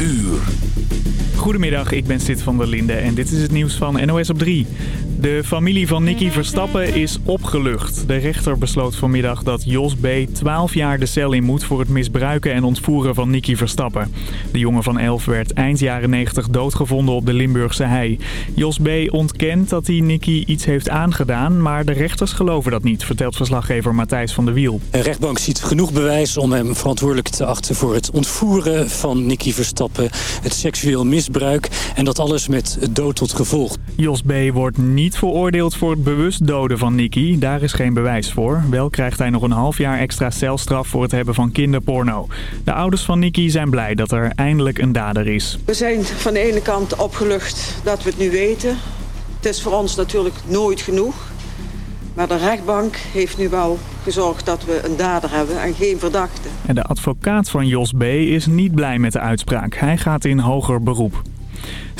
uur. Goedemiddag, ik ben Sid van der Linde en dit is het nieuws van NOS op 3. De familie van Nicky Verstappen is opgelucht. De rechter besloot vanmiddag dat Jos B. 12 jaar de cel in moet voor het misbruiken en ontvoeren van Nicky Verstappen. De jongen van 11 werd eind jaren 90 doodgevonden op de Limburgse hei. Jos B. ontkent dat hij Nicky iets heeft aangedaan, maar de rechters geloven dat niet, vertelt verslaggever Matthijs van der Wiel. De rechtbank ziet genoeg bewijs om hem verantwoordelijk te achten voor het ontvoeren van Nicky Verstappen, het seksueel misbruik en dat alles met dood tot gevolg. Jos B. wordt niet veroordeeld voor het bewust doden van Nicky. Daar is geen bewijs voor. Wel krijgt hij nog een half jaar extra celstraf voor het hebben van kinderporno. De ouders van Nicky zijn blij dat er eindelijk een dader is. We zijn van de ene kant opgelucht dat we het nu weten. Het is voor ons natuurlijk nooit genoeg. Maar de rechtbank heeft nu wel gezorgd dat we een dader hebben en geen verdachte. En de advocaat van Jos B. is niet blij met de uitspraak. Hij gaat in hoger beroep.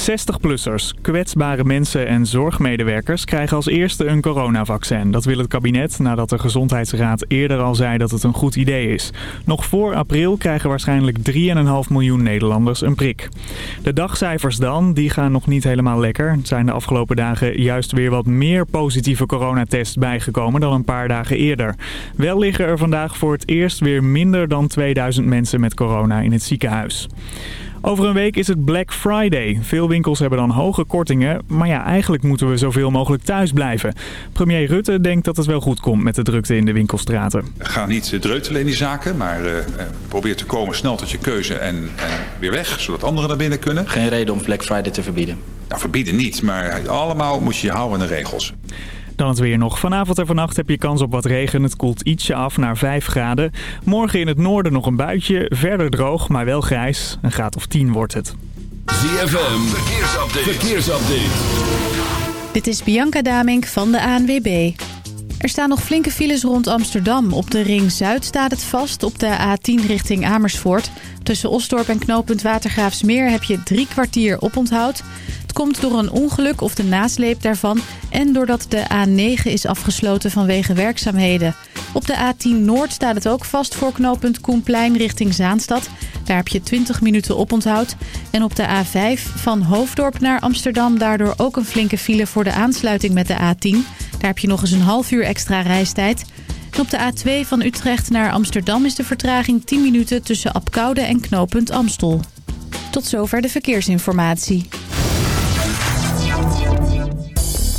60-plussers, kwetsbare mensen en zorgmedewerkers krijgen als eerste een coronavaccin. Dat wil het kabinet nadat de Gezondheidsraad eerder al zei dat het een goed idee is. Nog voor april krijgen waarschijnlijk 3,5 miljoen Nederlanders een prik. De dagcijfers dan, die gaan nog niet helemaal lekker. Er zijn de afgelopen dagen juist weer wat meer positieve coronatests bijgekomen dan een paar dagen eerder. Wel liggen er vandaag voor het eerst weer minder dan 2000 mensen met corona in het ziekenhuis. Over een week is het Black Friday. Veel winkels hebben dan hoge kortingen. Maar ja, eigenlijk moeten we zoveel mogelijk thuis blijven. Premier Rutte denkt dat het wel goed komt met de drukte in de winkelstraten. Ga niet dreutelen in die zaken, maar uh, probeer te komen snel tot je keuze en, en weer weg. Zodat anderen naar binnen kunnen. Geen reden om Black Friday te verbieden? Nou, verbieden niet, maar allemaal moet je je houden aan de regels. Dan het weer nog. Vanavond en vannacht heb je kans op wat regen. Het koelt ietsje af naar 5 graden. Morgen in het noorden nog een buitje. Verder droog, maar wel grijs. Een graad of 10 wordt het. ZFM, verkeersupdate. verkeersupdate. Dit is Bianca Damink van de ANWB. Er staan nog flinke files rond Amsterdam. Op de Ring Zuid staat het vast op de A10 richting Amersfoort. Tussen Osdorp en knooppunt Watergraafsmeer heb je drie kwartier oponthoud. Het komt door een ongeluk of de nasleep daarvan... en doordat de A9 is afgesloten vanwege werkzaamheden. Op de A10 Noord staat het ook vast voor knooppunt Koenplein richting Zaanstad. Daar heb je 20 minuten oponthoud. En op de A5 van Hoofddorp naar Amsterdam daardoor ook een flinke file voor de aansluiting met de A10. Daar heb je nog eens een half uur extra reistijd... En op de A2 van Utrecht naar Amsterdam is de vertraging 10 minuten tussen Apkoude en knooppunt Amstel. Tot zover de verkeersinformatie.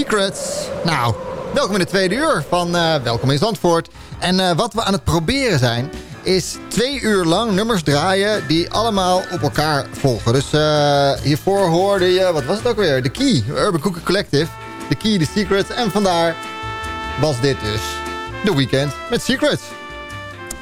Secrets. Nou, welkom in de tweede uur van eh, Welkom in Zandvoort. En eh, wat we aan het proberen zijn, is twee uur lang nummers draaien die allemaal op elkaar volgen. Dus eh, hiervoor hoorde je, wat was het ook weer? The Key, Urban Cookie Collective. The Key, The Secrets. En vandaar was dit dus The Weekend met Secrets.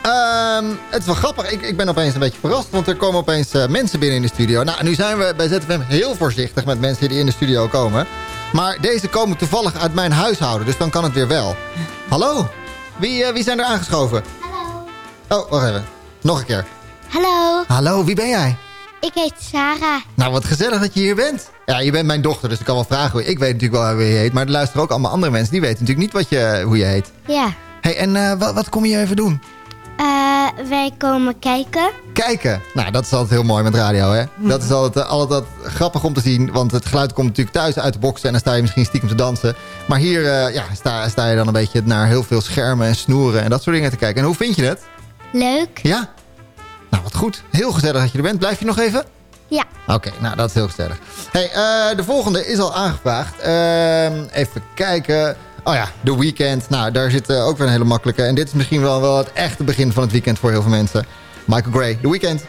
Ehm, het is wel grappig. Ik, ik ben opeens een beetje verrast. Want er komen opeens mensen binnen in de studio. Nou, nu zijn we bij ZFM heel voorzichtig met mensen die in de studio komen. Maar deze komen toevallig uit mijn huishouden. Dus dan kan het weer wel. Hallo? Wie, eh, wie zijn er aangeschoven? Hallo. Oh, wacht even. Nog een keer. Hallo, Hallo, wie ben jij? ik heet Sarah. Nou, wat gezellig dat je hier bent. Ja, je bent mijn dochter, dus ik kan wel vragen. hoe- Ik weet natuurlijk wel hoe je heet. Maar er luisteren ook allemaal andere mensen. Die weten natuurlijk niet wat je, hoe je heet. Ja, hey, en eh, wat, wat kom je even doen? Eh, wij komen kijken. kijken. Nou, dat is altijd heel mooi met radio, hè? Dat is altijd, eh, altijd grappig om te zien. Want het geluid komt natuurlijk thuis uit de boxen... en dan sta je misschien stiekem te dansen. Maar hier eh, ja, sta, sta je dan een beetje naar heel veel schermen en snoeren... en dat soort dingen te kijken. En hoe vind je het? Leuk. Ja? Nou, wat goed. Heel gezellig dat je er bent. Blijf je nog even? Ja. Oké, nou, dat is heel gezellig. hey, de volgende is al aangevraagd. Ehm, even kijken... Oh ja, The Weekend. Nou, daar zit eh, ook weer een hele makkelijke. En dit is misschien wel, wel het echte begin van het weekend voor heel veel mensen. Michael Gray, The Weekend.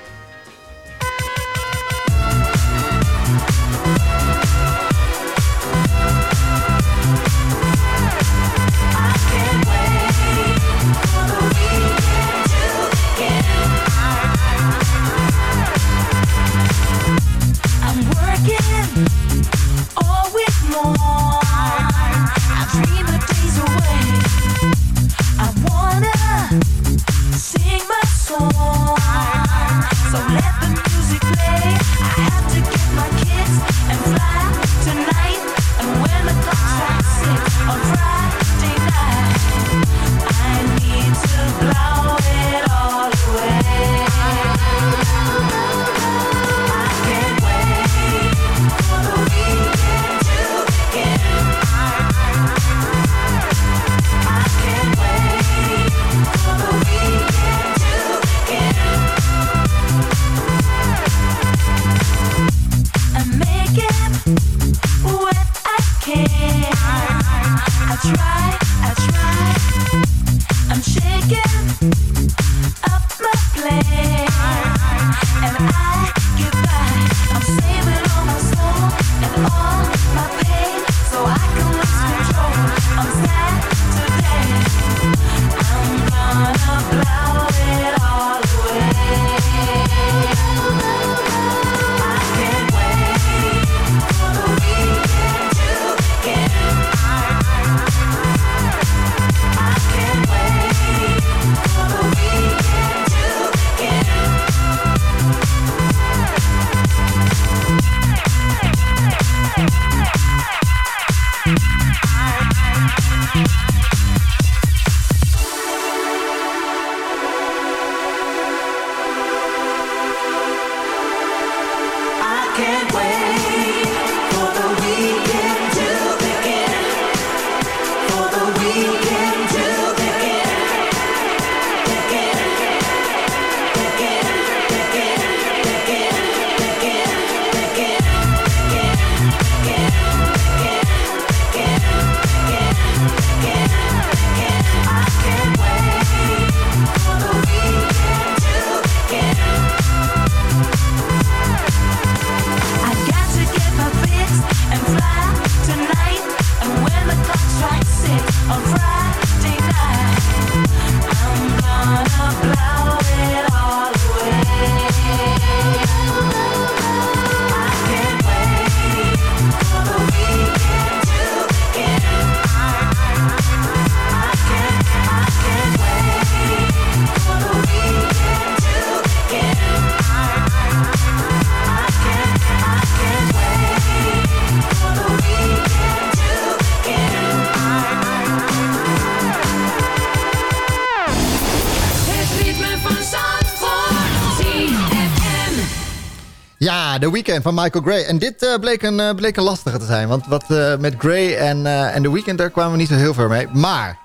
Weekend van Michael Gray. En dit eh, bleek, een, eh, bleek een lastige te zijn. Want wat, eh, met Gray en, en The Weekend daar kwamen we niet zo heel ver mee. Maar,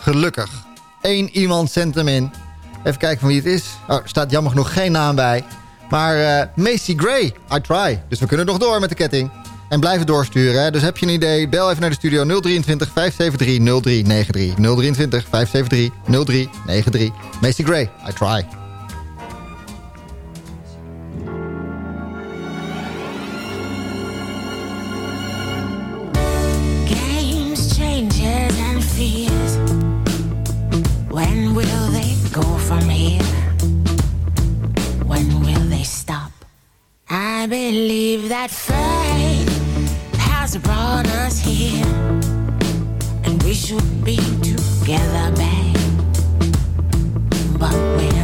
gelukkig, één iemand zendt hem in. Even kijken van wie het is. Oh, er staat jammer genoeg geen naam bij. Maar Macy Gray, I try. Dus we kunnen nog door met de ketting. En blijven doorsturen. Dus heb je een idee, bel even naar de studio 023 573 0393. 023 573 0393. Macy Gray, I try. believe that fate has brought us here And we should be together, babe. But we're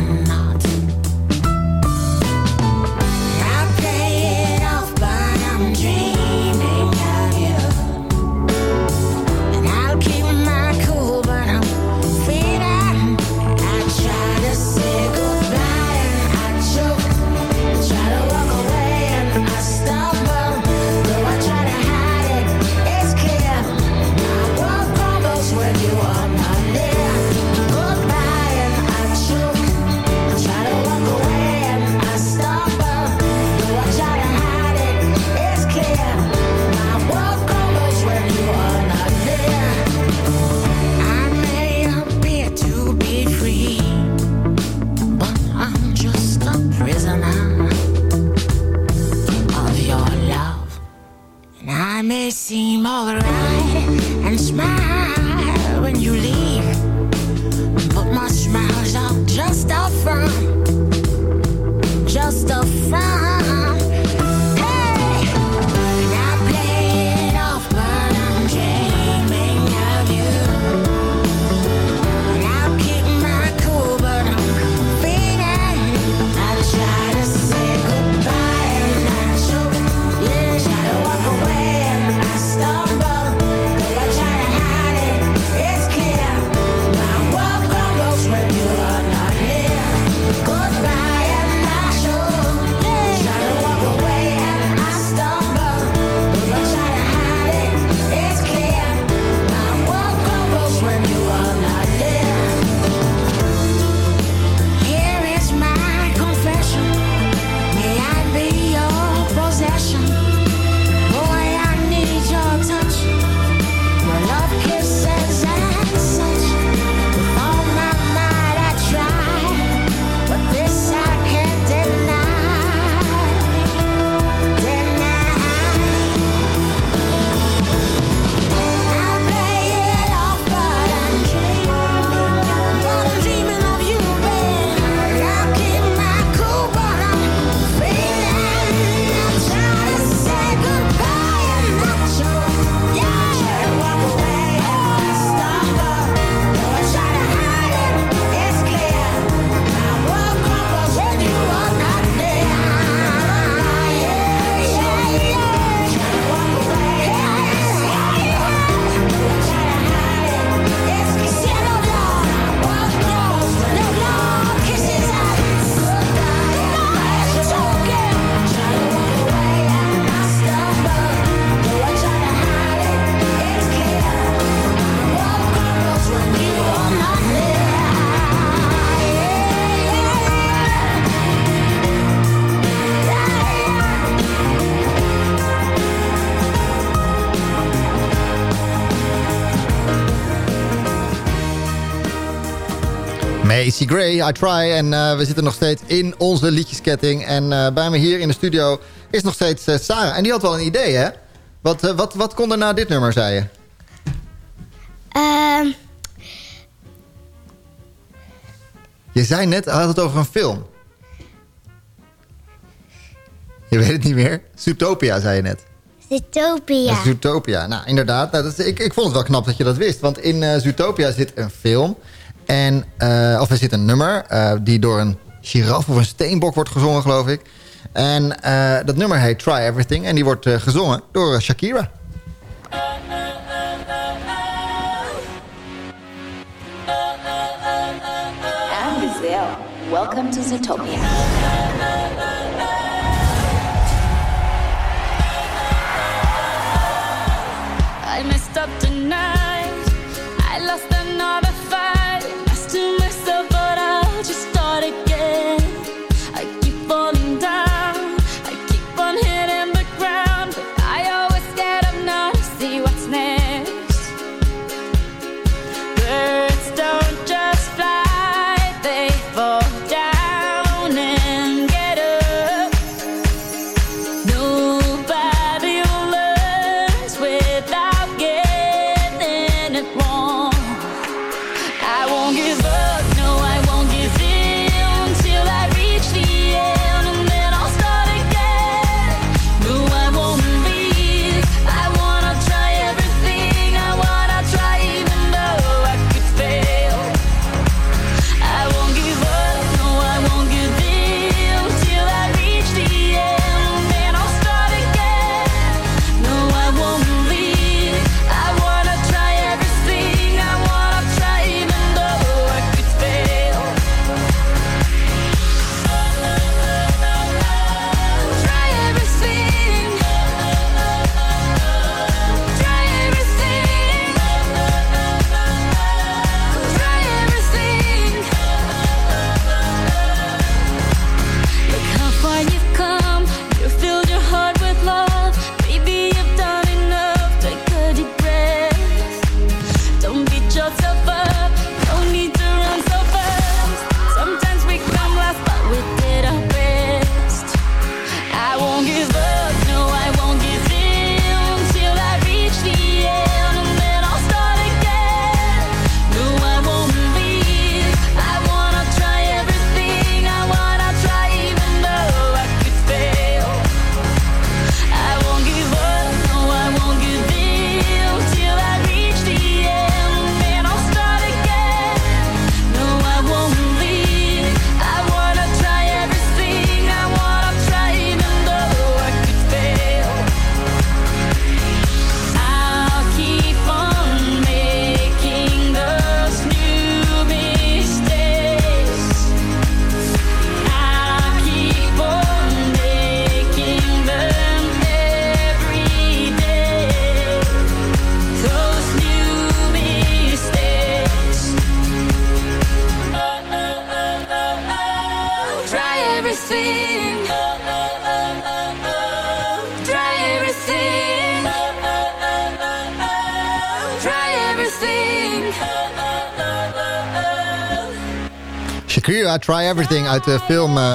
Macy Gray, I Try. En eh, we zitten nog steeds in onze liedjesketting. En eh, bij me hier in de studio is nog steeds eh, Sarah. En die had wel een idee, hè? Wat, wat, wat kon er na dit nummer, zei je? Ehm. Je zei net, had het over een film. Je weet het niet meer? Zootopia, zei je net. Zootopia. Zootopia. Nou, inderdaad. Nou, ik, ik vond het wel knap dat je dat wist. Want in uh, Zootopia zit een film. En, eh, of er zit een nummer eh, die door een giraf of een steenbok wordt gezongen, geloof ik. En eh, dat nummer heet Try Everything. En die wordt gezongen door Shakira. Welcome to Zootopia. I messed up tonight. Everything uit de film eh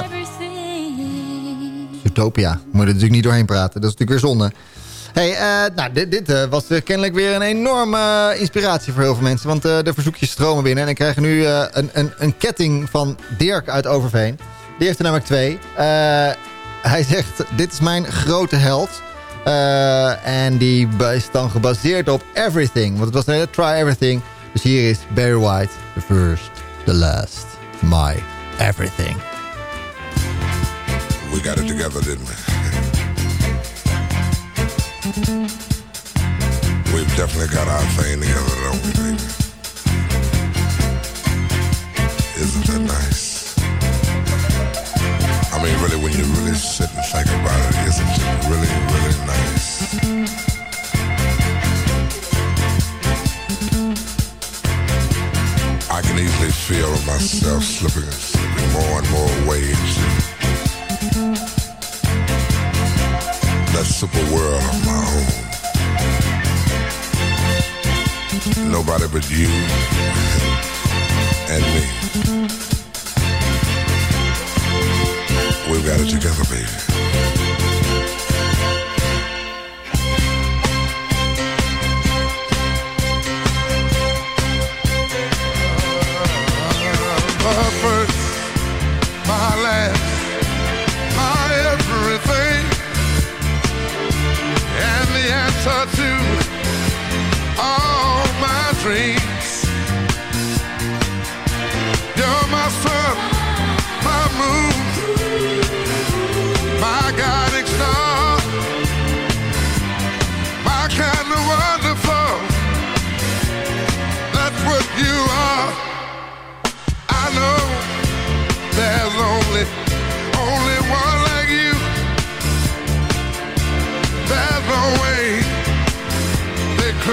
Utopia. Moet er natuurlijk niet doorheen praten, dat is natuurlijk weer zonde. Hey, eh, nou, dit, dit eh, was kennelijk weer een enorme inspiratie voor heel veel mensen. Want de verzoekjes stromen binnen. En ik krijg nu een, een, een ketting van Dirk uit Overveen. Die heeft er namelijk twee. Hij zegt, dit is mijn grote held. En die is dan gebaseerd op Everything. Want het was een hele Try Everything. Dus hier is Barry White, the first, the last, my everything. We got it together, didn't we? We've definitely got our thing together, don't we, baby? Isn't that nice? I mean, really, when you really sit and think about it, isn't it really, really nice? I can easily feel myself slipping, slipping more and more into that super world of my own. Nobody but you and me. We've got it together, baby. My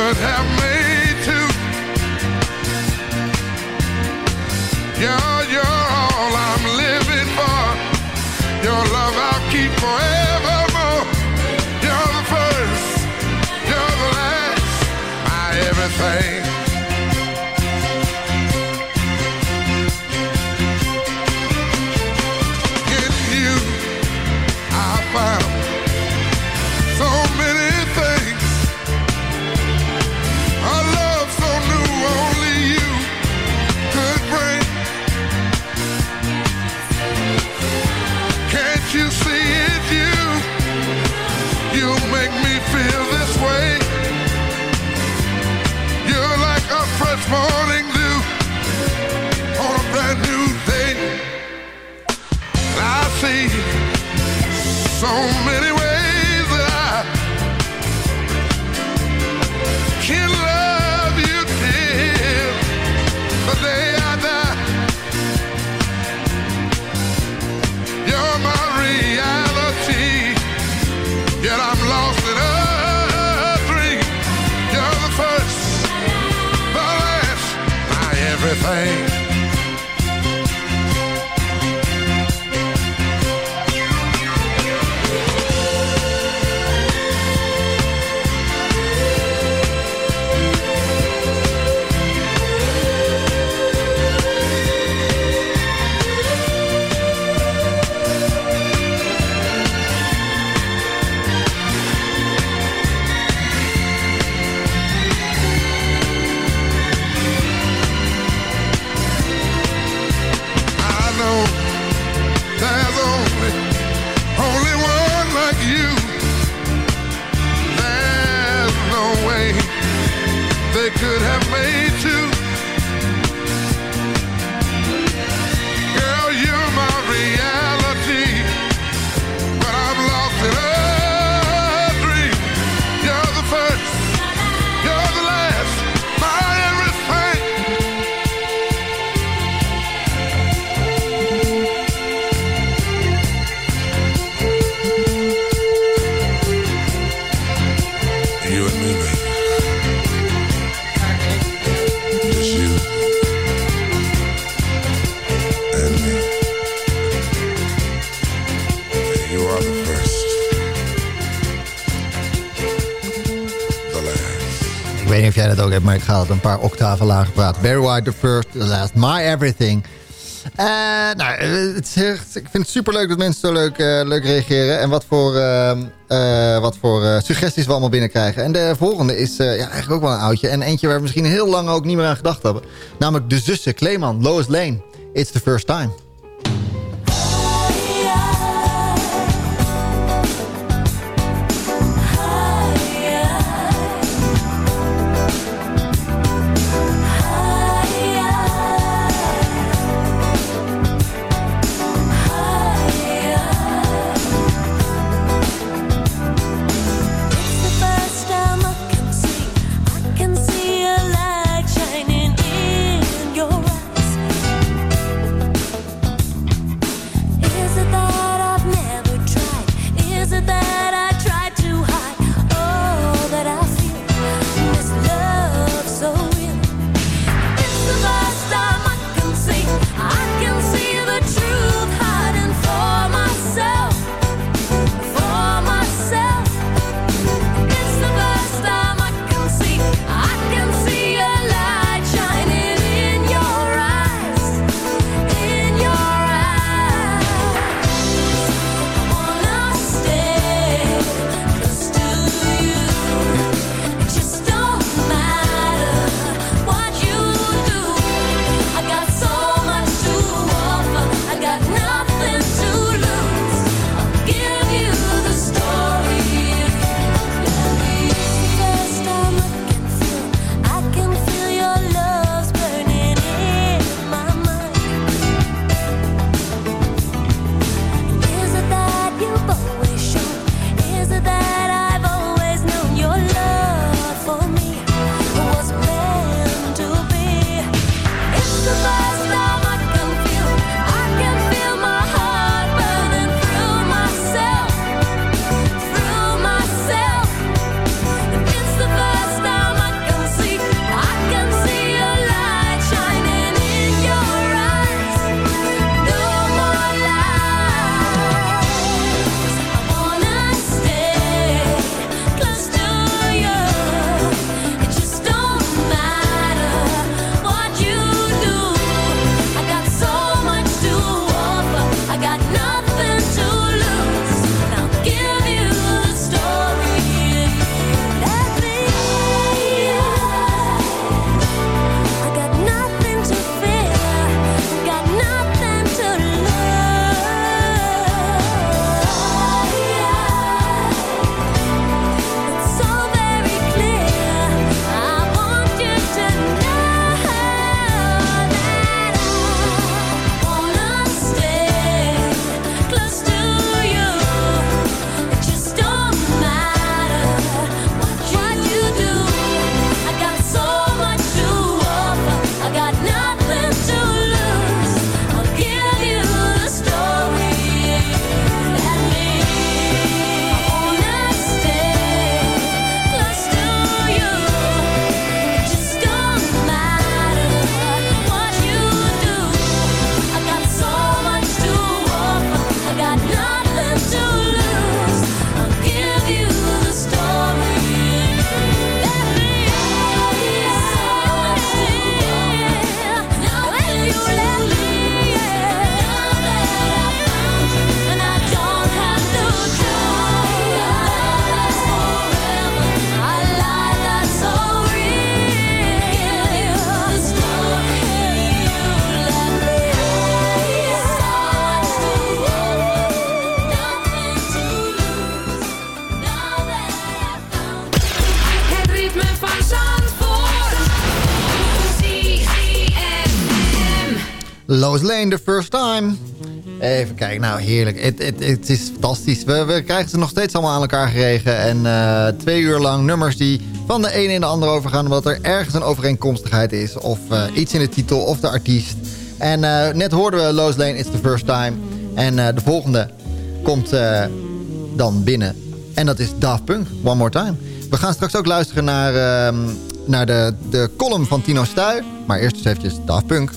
could have made two. You're, you're all I'm living for. Your love I'll keep forevermore. Feel this way. You're like a fresh morning dew on a brand new day. I see so many jij dat ook hebt, maar ik ga het een paar octaven lager praten. Barry White, the first, the last, my everything. Eh, nou, eh, het is ik vind het superleuk dat mensen zo leuk, eh, leuk reageren. En wat voor, wat voor suggesties we allemaal binnenkrijgen. En de volgende is ja, eigenlijk ook wel een oudje. En eentje waar we misschien heel lang ook niet meer aan gedacht hebben. Namelijk de zussen Kleeman, Lois Lane. It's the first time. Heerlijk. Het, het, het is fantastisch. We, we krijgen ze nog steeds allemaal aan elkaar geregen. En eh, twee uur lang nummers die van de ene in de andere overgaan... omdat er ergens een overeenkomstigheid is. Of eh, iets in de titel of de artiest. En eh, net hoorden we Lois Lane, It's the First Time. En de volgende komt dan binnen. En dat is Daft Punk, One More Time. We gaan straks ook luisteren naar, ehm, naar de, de column van Tino Stuy. Maar eerst eens eventjes Daft Punk.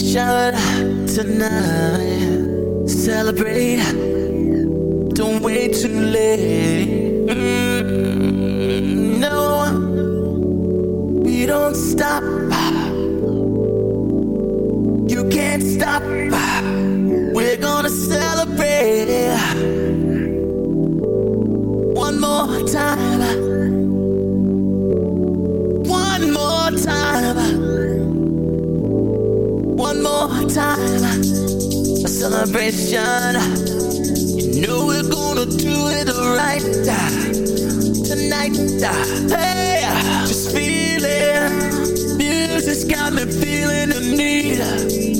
Celebration tonight. Celebrate. Don't wait too late. Mm, no, we don't stop. You can't stop. We're gonna celebrate celebration. You know we're gonna do it right tonight. Hey, just feeling. Music's got me feeling the need.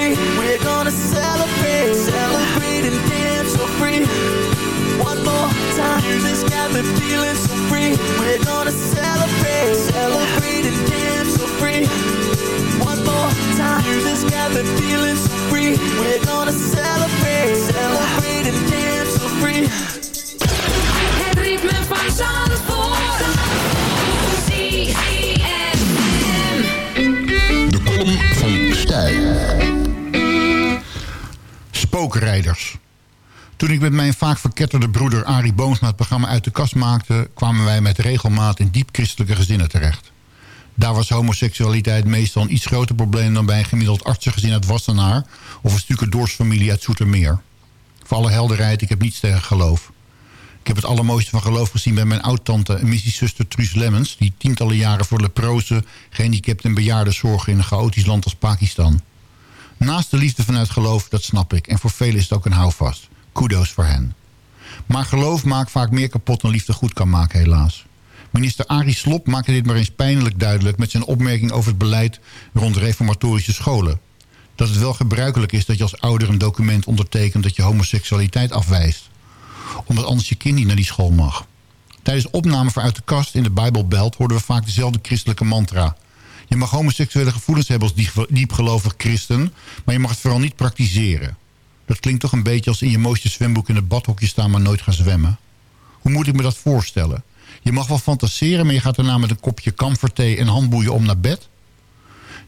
free. We're gonna celebrate. Celebrate and dance so free. One more time. Music's got me feeling so free. We're gonna celebrate. Celebrate and dance so free. One more time. Music's got me feeling so free. We're gonna celebrate. Celebrate and dance so free. Het ritme van Zandvoort. Spookrijders. Toen ik met mijn vaak verketterde broeder Arie Boomsma het programma uit de kast maakte... kwamen wij met regelmaat in diep christelijke gezinnen terecht. Daar was homoseksualiteit meestal een iets groter probleem... dan bij een gemiddeld artsengezin uit Wassenaar... of een stucadoorsfamilie uit Zoetermeer. Voor alle helderheid, ik heb niets tegen geloof. Ik heb het allermooiste van geloof gezien bij mijn oud-tante en missiezuster Truus Lemmens... die tientallen jaren voor leprozen, gehandicapten en bejaarden zorgen in een chaotisch land als Pakistan. Naast de liefde vanuit geloof, dat snap ik. En voor velen is het ook een houvast. Kudos voor hen. Maar geloof maakt vaak meer kapot dan liefde goed kan maken, helaas. Minister Arie Slob maakte dit maar eens pijnlijk duidelijk... met zijn opmerking over het beleid rond reformatorische scholen. Dat het wel gebruikelijk is dat je als ouder een document ondertekent... dat je homoseksualiteit afwijst. Omdat anders je kind niet naar die school mag. Tijdens opname voor Uit de Kast in de Bijbelbelt... hoorden we vaak dezelfde christelijke mantra... Je mag homoseksuele gevoelens hebben als diep- diepgelovig christen... maar je mag het vooral niet praktiseren. Dat klinkt toch een beetje als in je mooiste zwemboek in het badhokje staan... maar nooit gaan zwemmen. Hoe moet ik me dat voorstellen? Je mag wel fantaseren, maar je gaat daarna met een kopje kamferthee en handboeien om naar bed?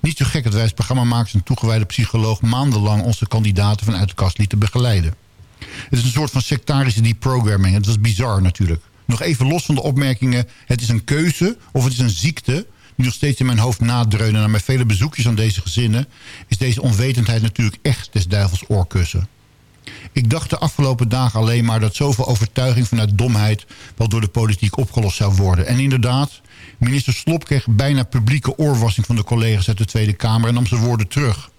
Niet zo gek dat wij als programmamakers en toegewijde psycholoog... maandenlang onze kandidaten vanuit de kast lieten begeleiden. Het is een soort van sectarische deprogramming. Het was bizar natuurlijk. Nog even los van de opmerkingen... het is een keuze of het is een ziekte... die nog steeds in mijn hoofd nadreunen... naar mijn vele bezoekjes aan deze gezinnen... is deze onwetendheid natuurlijk echt des duivels oorkussen. Ik dacht de afgelopen dagen alleen maar dat zoveel overtuiging vanuit domheid... wel door de politiek opgelost zou worden. En inderdaad, minister Slop kreeg bijna publieke oorwassing van de collega's uit de Tweede Kamer... en nam zijn woorden terug.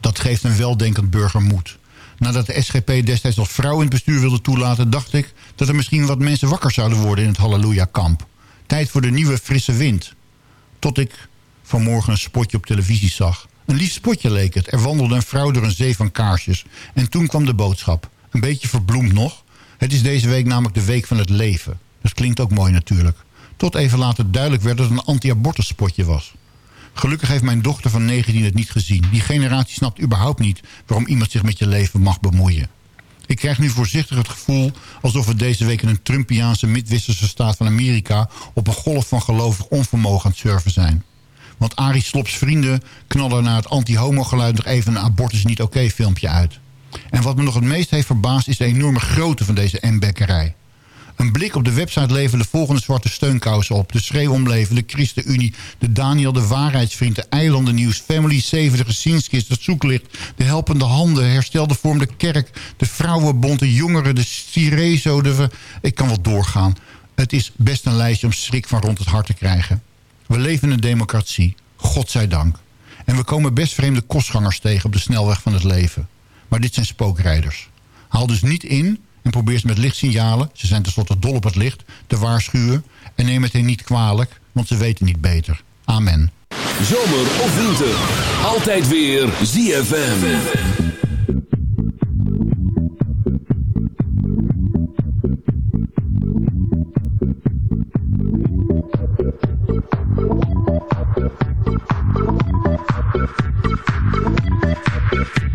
Dat geeft een weldenkend burger moed. Nadat de SGP destijds als vrouw in het bestuur wilde toelaten... dacht ik dat er misschien wat mensen wakker zouden worden in het Halleluja-kamp. Tijd voor de nieuwe frisse wind. Tot ik vanmorgen een spotje op televisie zag. Een lief spotje leek het. Er wandelde een vrouw door een zee van kaarsjes. En toen kwam de boodschap. Een beetje verbloemd nog. Het is deze week namelijk de week van het leven. Dat klinkt ook mooi natuurlijk. Tot even later duidelijk werd dat het een anti-abortus spotje was. Gelukkig heeft mijn dochter van 19 het niet gezien. Die generatie snapt überhaupt niet waarom iemand zich met je leven mag bemoeien. Ik krijg nu voorzichtig het gevoel alsof we deze week in een Trumpiaanse midwesterse staat van Amerika op een golf van gelovig onvermogen aan het surfen zijn. Want Arie Slops vrienden knallen naar het anti-homo geluid nog even een abortus niet oké filmpje uit. En wat me nog het meest heeft verbaasd is de enorme grootte van deze M-bekkerij. Een blik op de website leveren de volgende zwarte steunkousen op. De Schreeuwomleven, de ChristenUnie, de Daniel de Waarheidsvriend... de Eilandennieuws, Family 7, de Gezienskist, het Zoeklicht... de Helpende Handen, Herstelde Vorm, de Kerk... de Vrouwenbond, de Jongeren, de Cirezo... De... Ik kan wel doorgaan. Het is best een lijstje om schrik van rond het hart te krijgen. We leven in een democratie, godzijdank. En we komen best vreemde kostgangers tegen op de snelweg van het leven. Maar dit zijn spookrijders. Haal dus niet in en probeer ze met lichtsignalen... ze zijn tenslotte dol op het licht, te waarschuwen... en neem het hen niet kwalijk, want ze weten niet beter. Amen. Zomer of winter, altijd weer ZFM. Daft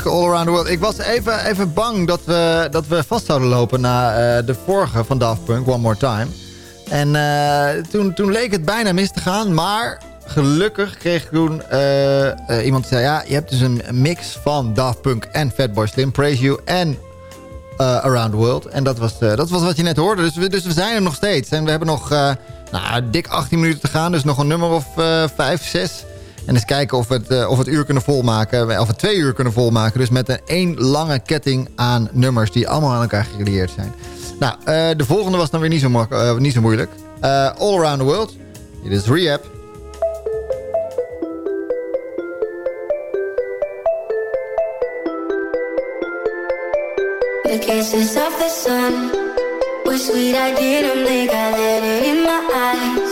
All Around the World. Ik was even, even bang dat we, dat we vast zouden lopen na eh, de vorige van Daft Punk, One More Time. En eh, toen, toen leek het bijna mis te gaan, maar gelukkig kreeg ik toen eh, iemand die zei... ja, je hebt dus een mix van Daft Punk en Fatboy Slim, Praise You en Around the World. En dat was, dat was wat je net hoorde, dus we, dus we zijn er nog steeds. En we hebben nog nou, dik 18 minuten te gaan, dus nog een nummer of eh 5, 6... En eens kijken of we het, eh, of het uur kunnen volmaken. Of we twee uur kunnen volmaken. Dus met een één lange ketting aan nummers die allemaal aan elkaar gerelieerd zijn. Nou, eh, de volgende was dan weer niet zo, eh, niet zo moeilijk. All Around the World. Dit is Rehab. The kisses of the sun were sweet. I didn't think I let it in my eyes.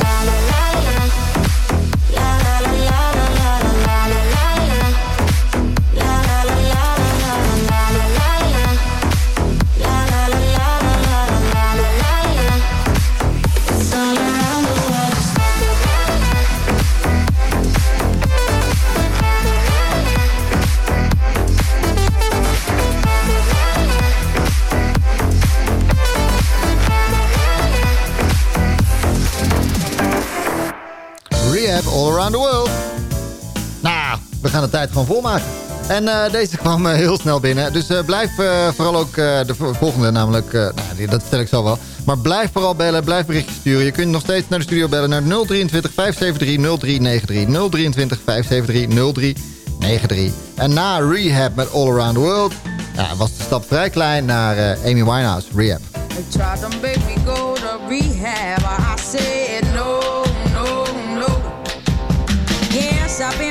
gaan de tijd gewoon volmaken. En eh, deze kwam eh, heel snel binnen. Dus eh, blijf vooral ook de vo- volgende namelijk... nou, dat vertel ik zo wel. Maar blijf vooral bellen, blijf berichtjes sturen. Je kunt nog steeds naar de studio bellen naar 023 573 0393. 023 573 0393. En na Rehab met All Around the World... Was de stap vrij klein naar Amy Winehouse, Rehab. Tried go to rehab. I said no, no, no. Yes, I've been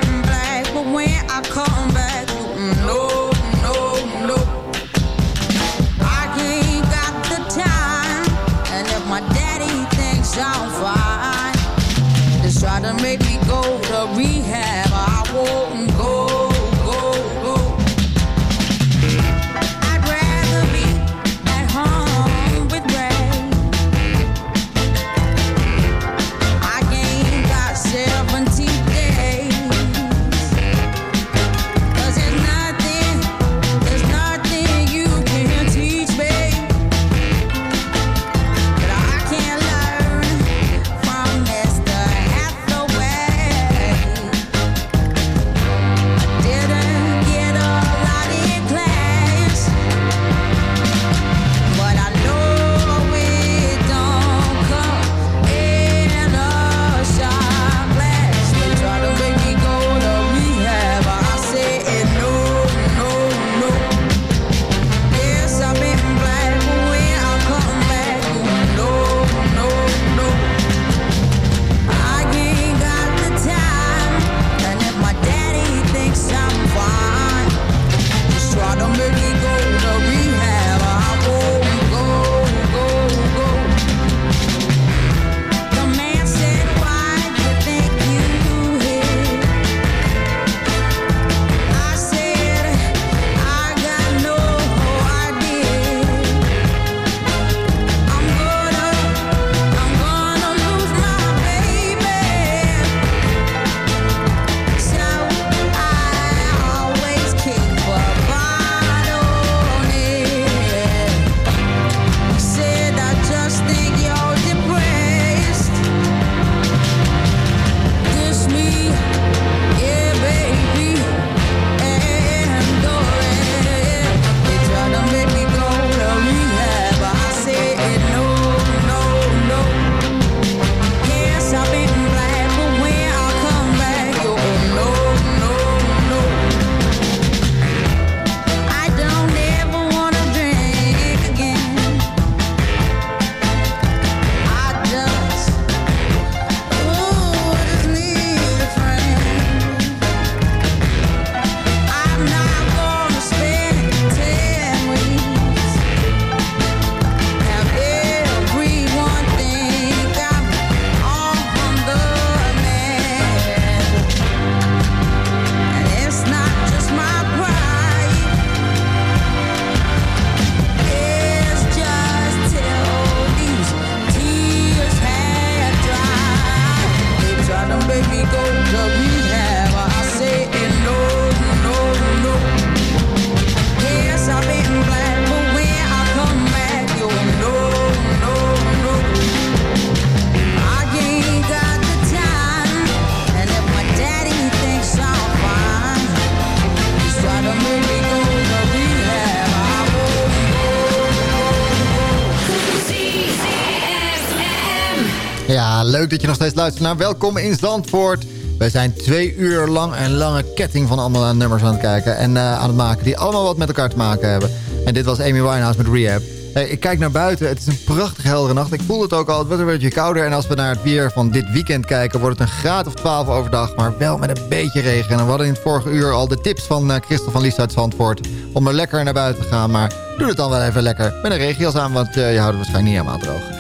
dat je nog steeds luistert naar Welkom in Zandvoort. Wij zijn twee uur lang een lange ketting van allemaal nummers aan het kijken en eh, aan het maken... die allemaal wat met elkaar te maken hebben. En dit was Amy Winehouse met Rehab. Hey, ik kijk naar buiten. Het is een prachtig heldere nacht. Ik voel het ook al. Het wordt een beetje kouder. En als we naar het weer van dit weekend kijken... wordt het een graad of 12 overdag. Maar wel met een beetje regen. En we hadden in het vorige uur al de tips van eh, Christel van Lies uit Zandvoort... om er lekker naar buiten te gaan. Maar doe het dan wel even lekker. Met een regenjas aan, want eh, je houdt waarschijnlijk niet helemaal droog.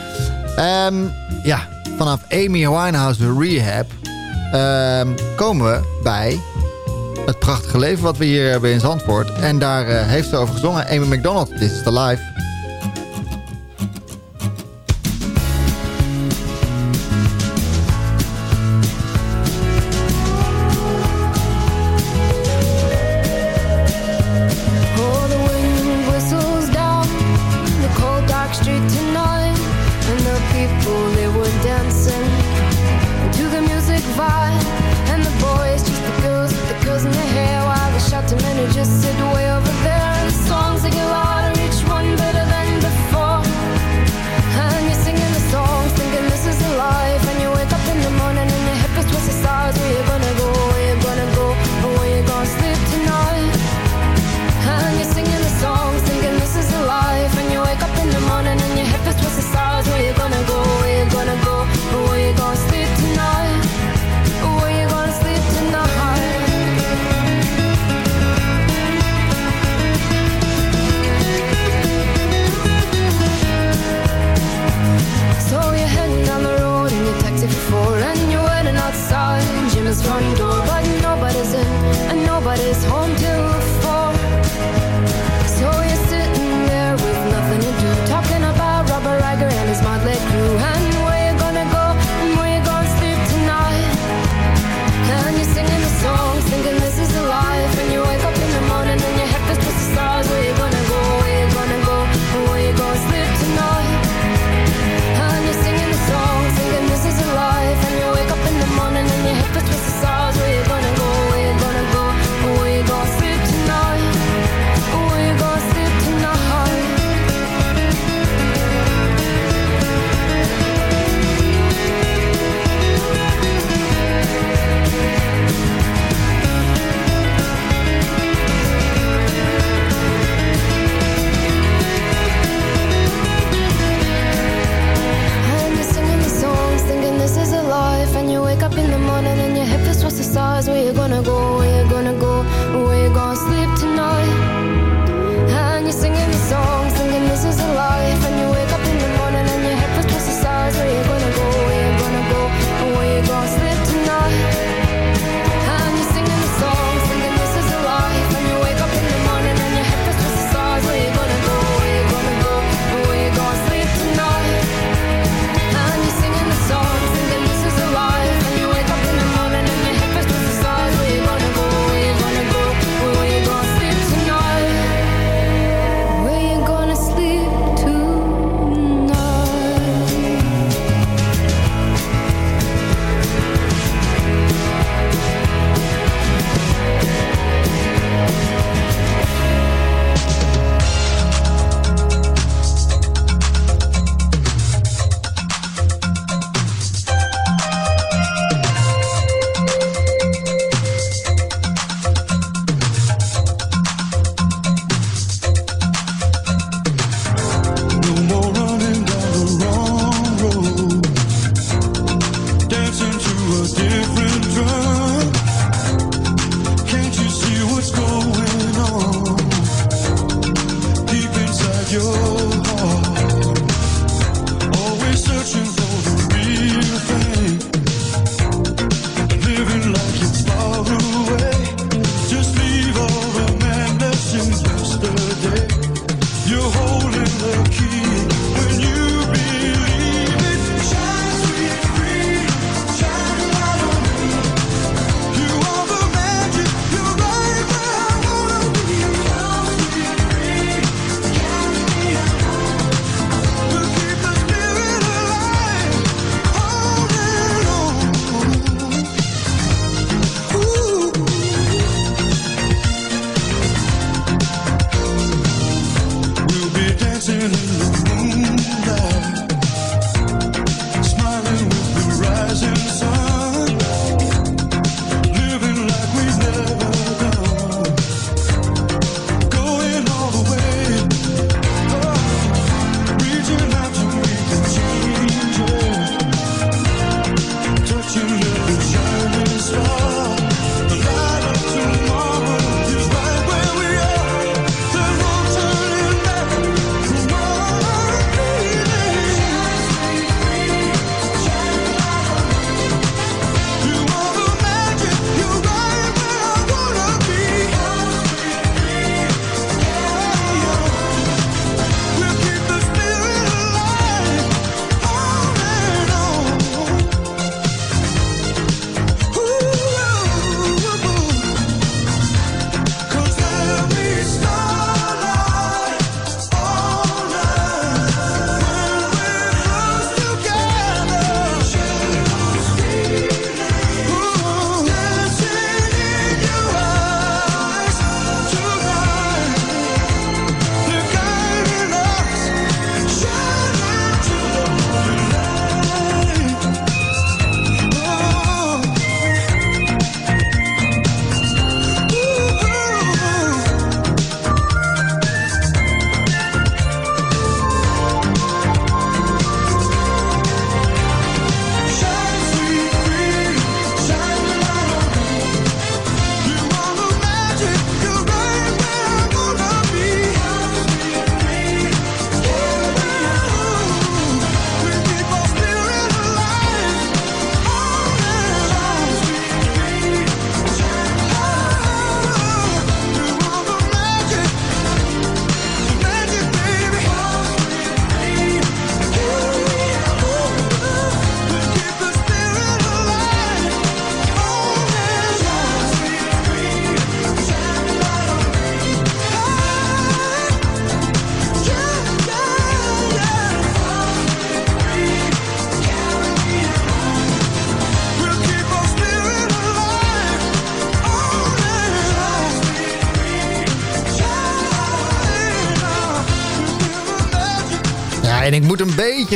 Um, ja, vanaf Amy Winehouse Rehab ehm, komen we bij het prachtige leven wat we hier hebben in Zandvoort. En daar eh, heeft ze over gezongen, Amy McDonald. Dit is de live.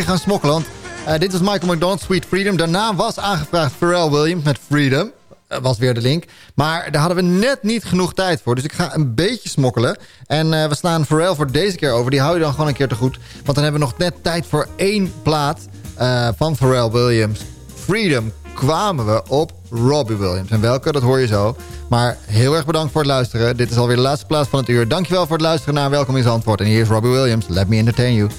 Gaan smokkelen, want eh, dit was Michael McDonald, Sweet Freedom. Daarna was aangevraagd Pharrell Williams met Freedom. Eh, was weer de link. Maar daar hadden we net niet genoeg tijd voor. Dus ik ga een beetje smokkelen. En eh, we slaan Pharrell voor deze keer over. Die hou je dan gewoon een keer te goed. Want dan hebben we nog net tijd voor één plaat van Pharrell Williams. Freedom kwamen we op Robbie Williams. En welke, dat hoor je zo. Maar heel erg bedankt voor het luisteren. Dit is alweer de laatste plaats van het uur. Dankjewel voor het luisteren naar Welkom in Zandvoort. En hier is Robbie Williams. Let me entertain you.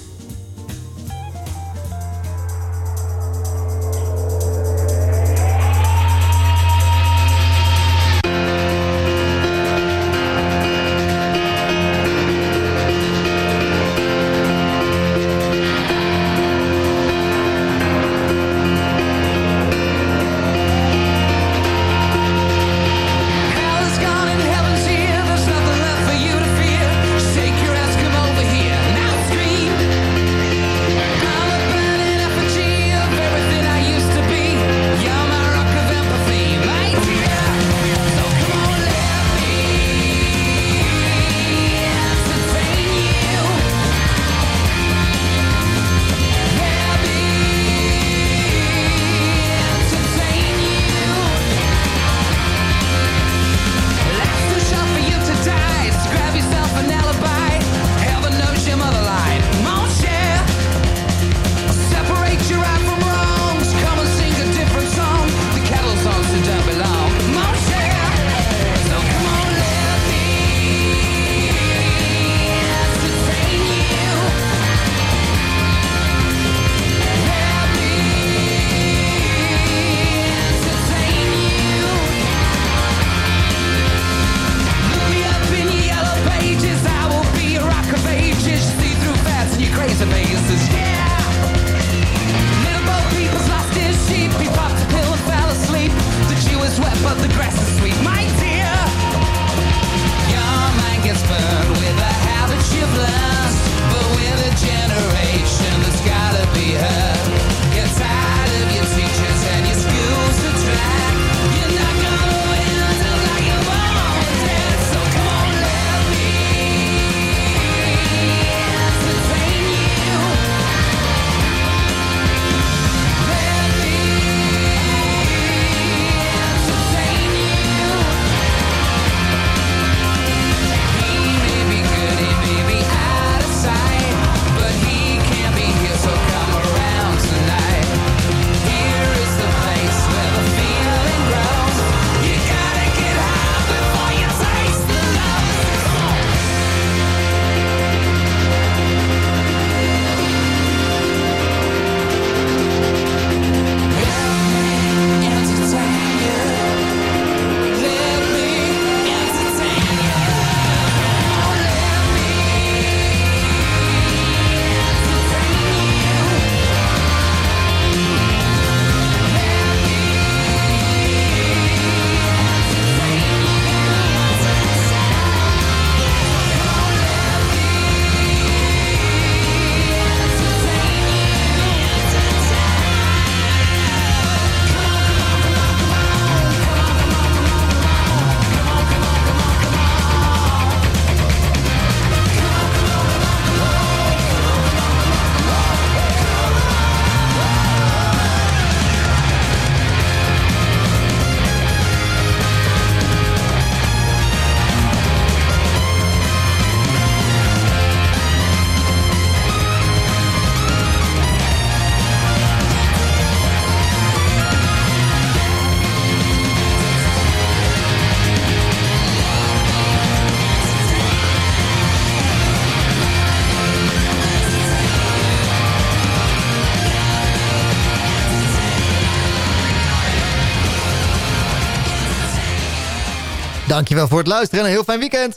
Dankjewel voor het luisteren en een heel fijn weekend.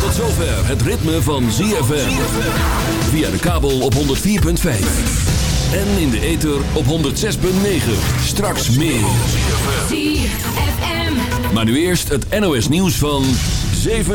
Tot zover het ritme van ZFM. Via de kabel op 104.5. En in de ether op 106.9. Straks meer. ZFM. Maar nu eerst het NOS nieuws van 7